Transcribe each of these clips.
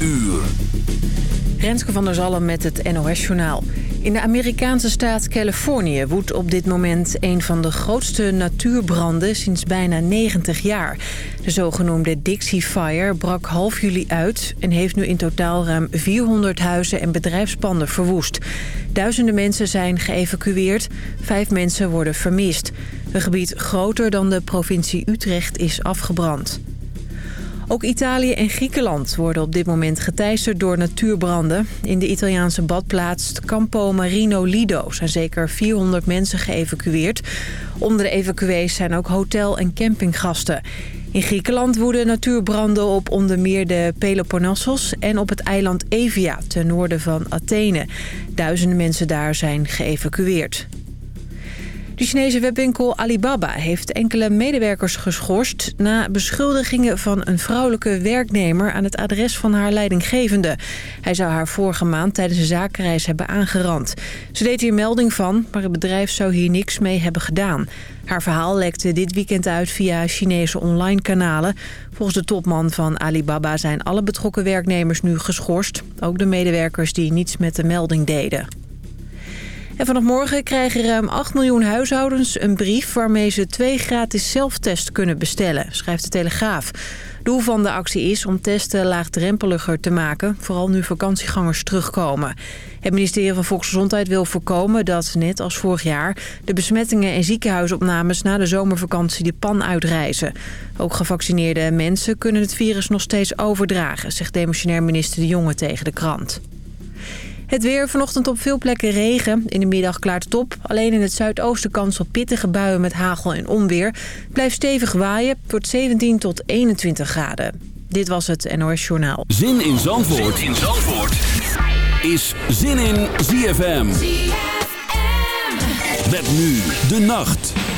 uur. Renske van der Zalm met het NOS-journaal. In de Amerikaanse staat Californië woedt op dit moment een van de grootste natuurbranden sinds bijna 90 jaar. De zogenoemde Dixie Fire brak half juli uit en heeft nu in totaal ruim 400 huizen en bedrijfspanden verwoest. Duizenden mensen zijn geëvacueerd, vijf mensen worden vermist. Een gebied groter dan de provincie Utrecht is afgebrand. Ook Italië en Griekenland worden op dit moment geteisterd door natuurbranden. In de Italiaanse badplaats Campo Marino Lido zijn zeker 400 mensen geëvacueerd. Onder de evacuees zijn ook hotel- en campinggasten. In Griekenland woeden natuurbranden op onder meer de Peloponnesos en op het eiland Evia ten noorden van Athene. Duizenden mensen daar zijn geëvacueerd. De Chinese webwinkel Alibaba heeft enkele medewerkers geschorst... na beschuldigingen van een vrouwelijke werknemer aan het adres van haar leidinggevende. Hij zou haar vorige maand tijdens een zakenreis hebben aangerand. Ze deed hier melding van, maar het bedrijf zou hier niks mee hebben gedaan. Haar verhaal lekte dit weekend uit via Chinese online kanalen. Volgens de topman van Alibaba zijn alle betrokken werknemers nu geschorst. Ook de medewerkers die niets met de melding deden. En vanaf morgen krijgen ruim 8 miljoen huishoudens een brief... waarmee ze twee gratis zelftest kunnen bestellen, schrijft de Telegraaf. Doel van de actie is om testen laagdrempeliger te maken... vooral nu vakantiegangers terugkomen. Het ministerie van Volksgezondheid wil voorkomen dat, net als vorig jaar... de besmettingen en ziekenhuisopnames na de zomervakantie de pan uitreizen. Ook gevaccineerde mensen kunnen het virus nog steeds overdragen... zegt demissionair minister De Jonge tegen de krant. Het weer vanochtend op veel plekken regen. In de middag klaart het op. Alleen in het zuidoosten kans op pittige buien met hagel en onweer. Blijft stevig waaien. tot 17 tot 21 graden. Dit was het NOS Journaal. Zin in Zandvoort, zin in Zandvoort. is Zin in ZFM. ZFM. Met nu de nacht.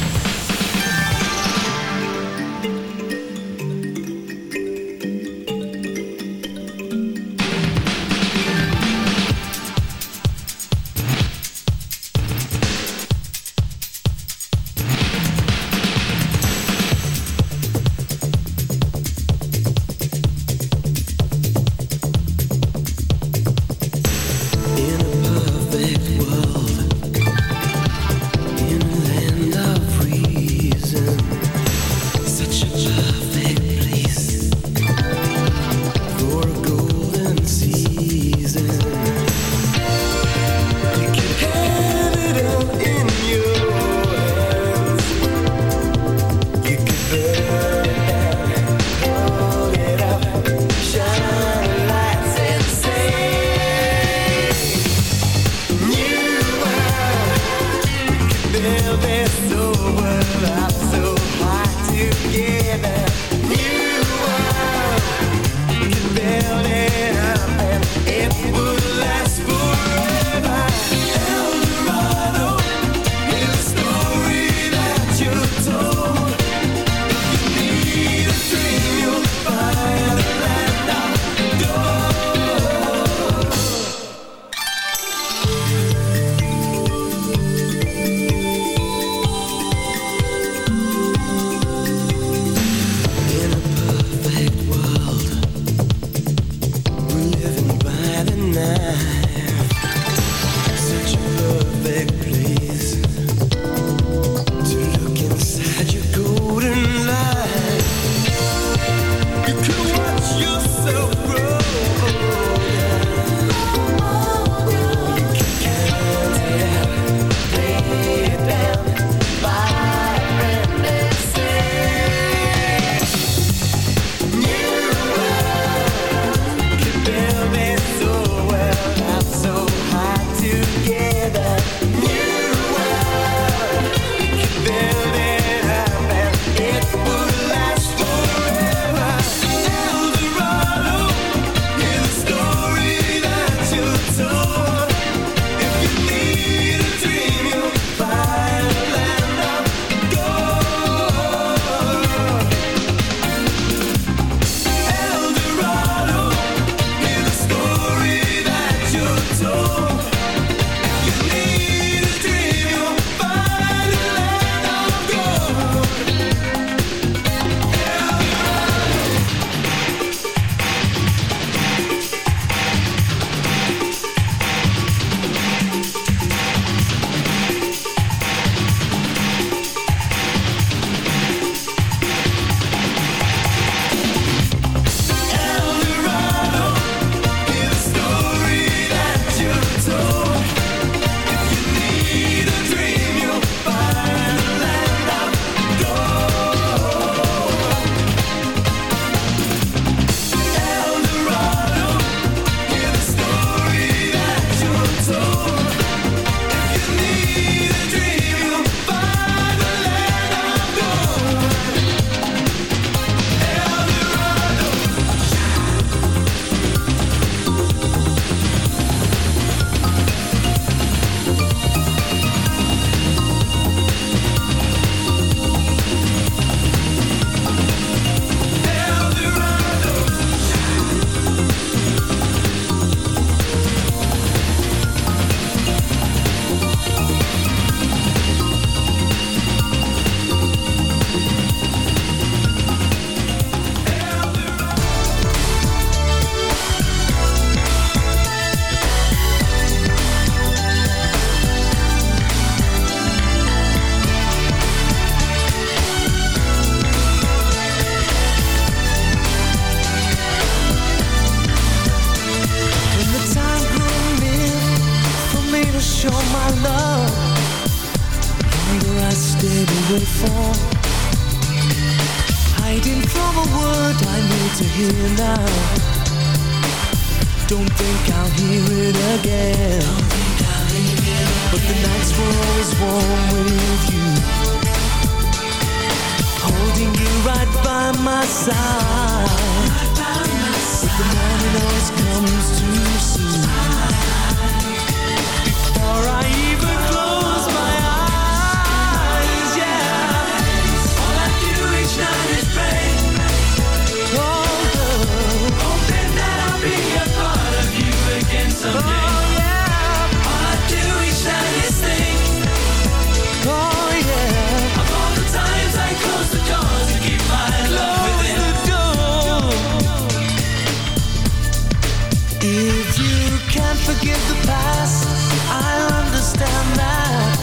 If you can't forgive the past, I understand that.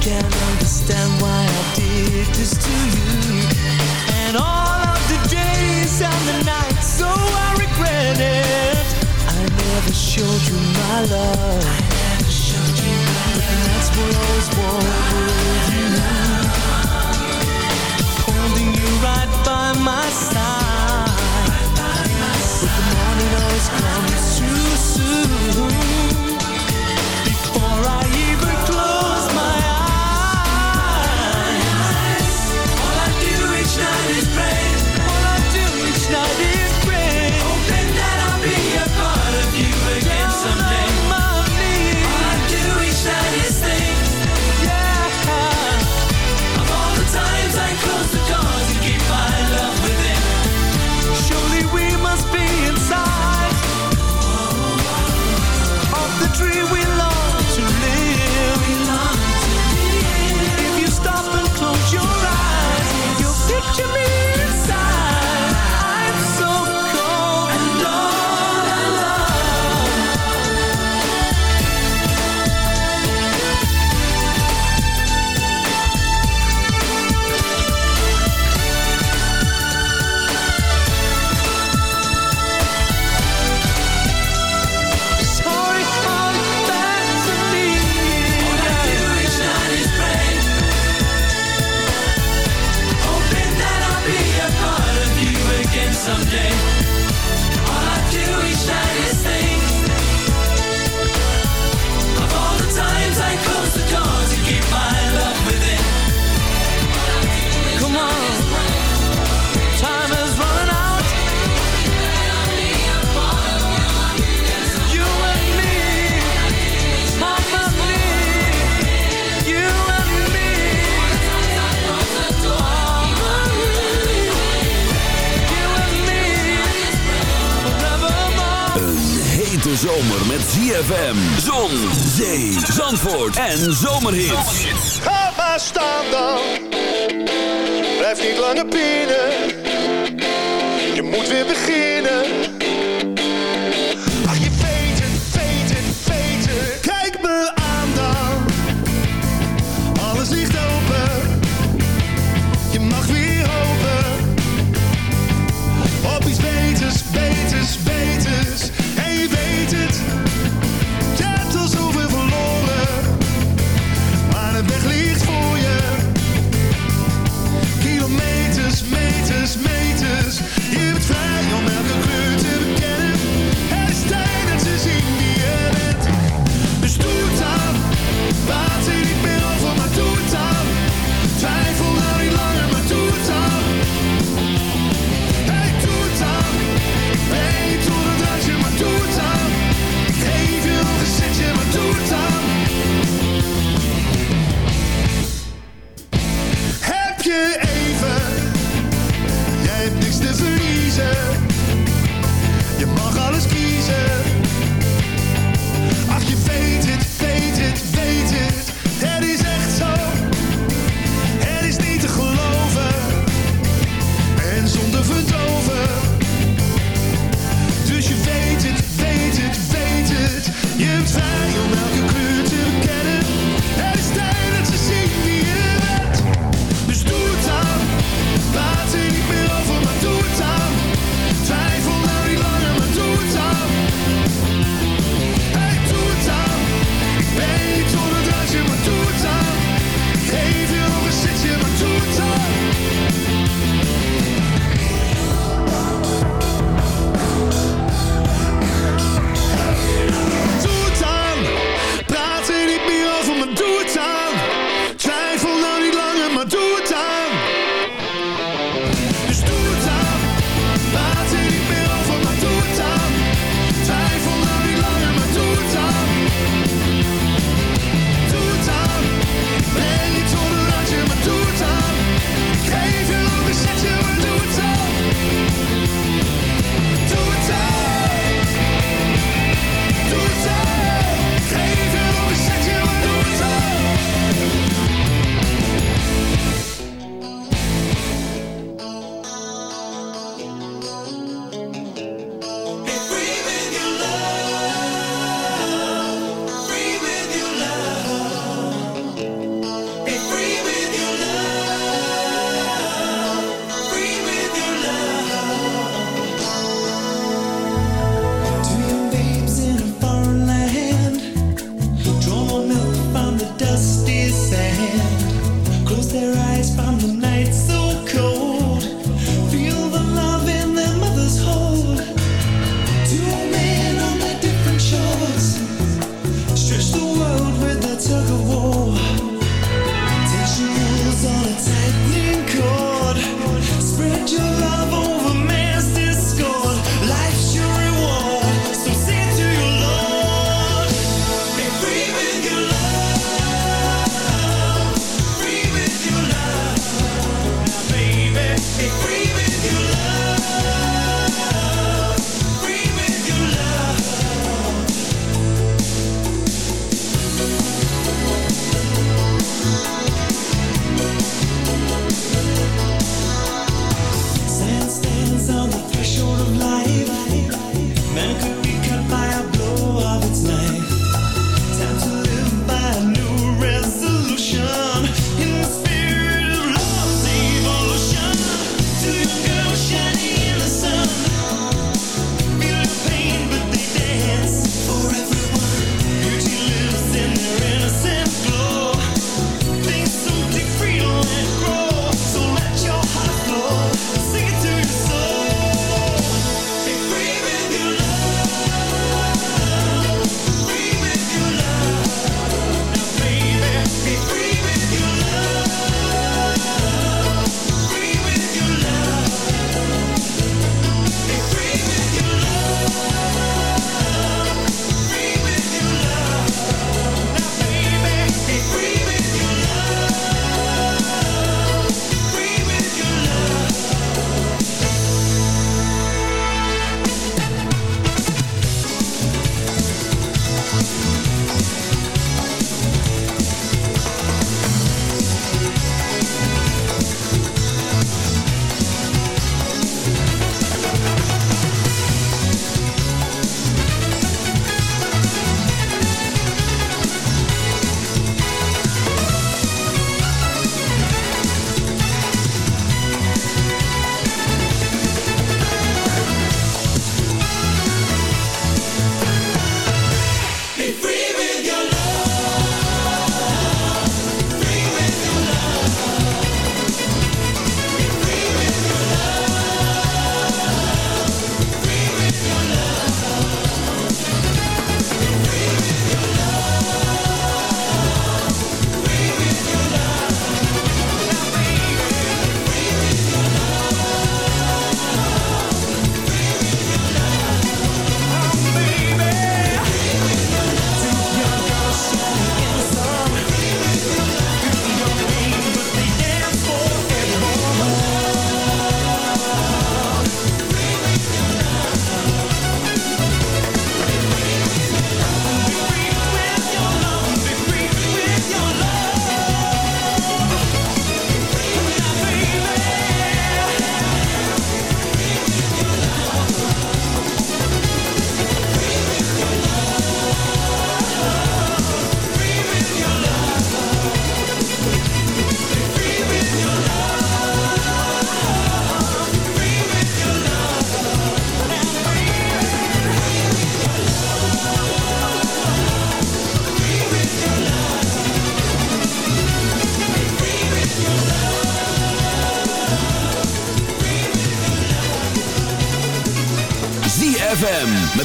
Can't understand why I did this to you. And all of the days and the nights, so I regret it. I never showed you my love. I never showed you my love. And that's what I always wanted. Holding you right by my side comes too soon. ZFM, Zon, Zee, Zandvoort en zomerhit. Ga maar staan dan, blijf niet langer binnen. Je moet weer beginnen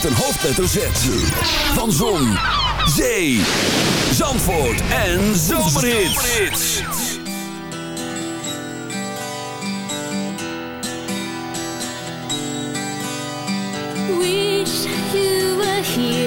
met een hoofdletter Van Zon, Zee, Zandvoort en Zomerhits. Wish you were here.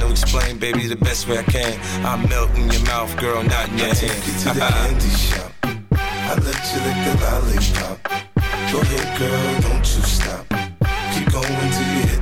to explain, baby, the best way I can. I melt in your mouth, girl, not in your I hand. take you to the candy shop. I let you lick the lollipop. Go ahead, girl, don't you stop. Keep going till you hit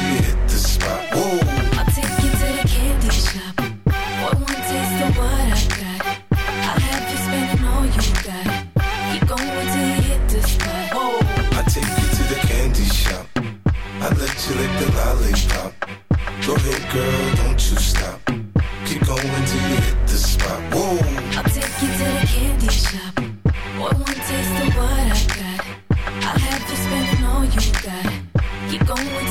Let lick the lollipop. Go ahead, girl, don't you stop. Keep going till you hit the spot. Whoa. I'll take you to the candy shop. Want one taste of what I got? I'll have you spending all you got. Keep going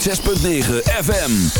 106.9 FM.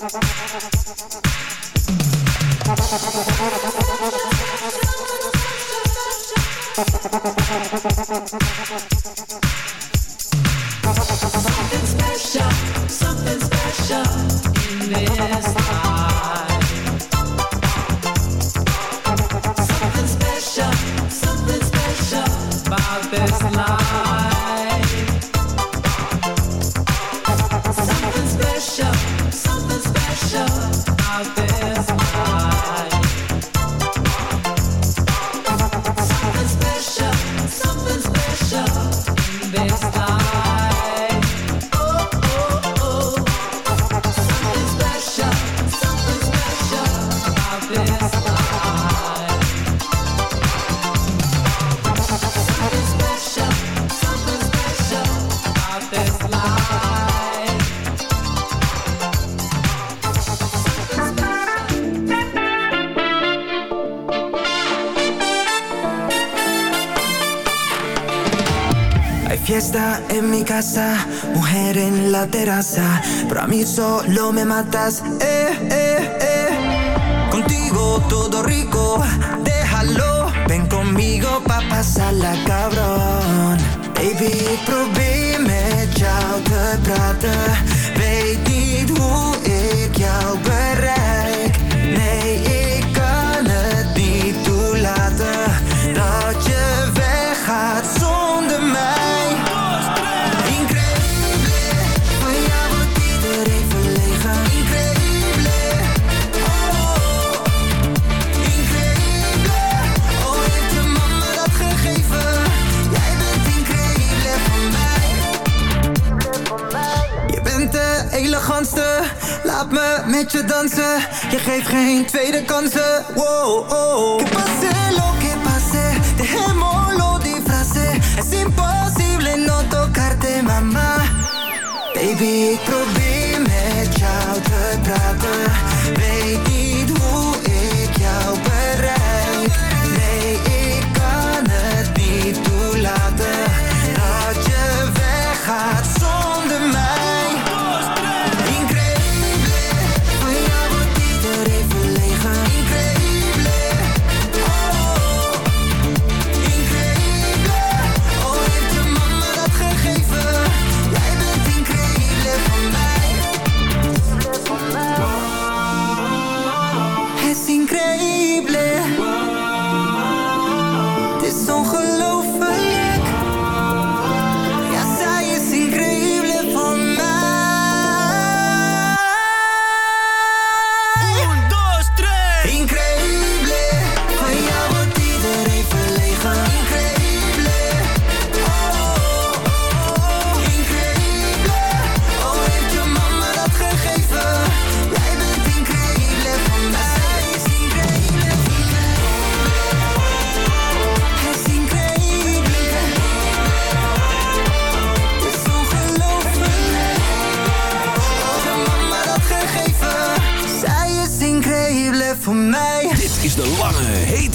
Thank you. la terraza, pero a mí solo me matas, eh, eh, eh. Contigo todo rico, déjalo, ven conmigo pa' pasarla cabrón. Baby, probeer met jou te praten, weet niet hoe ik. Laat me met je dansen, je geeft geen tweede kansen. Wow, oh. Que pase lo que pase, dejémoslo di frase. Es imposible no tocarte, mama. Baby, ik probeer met jou te praten. Baby,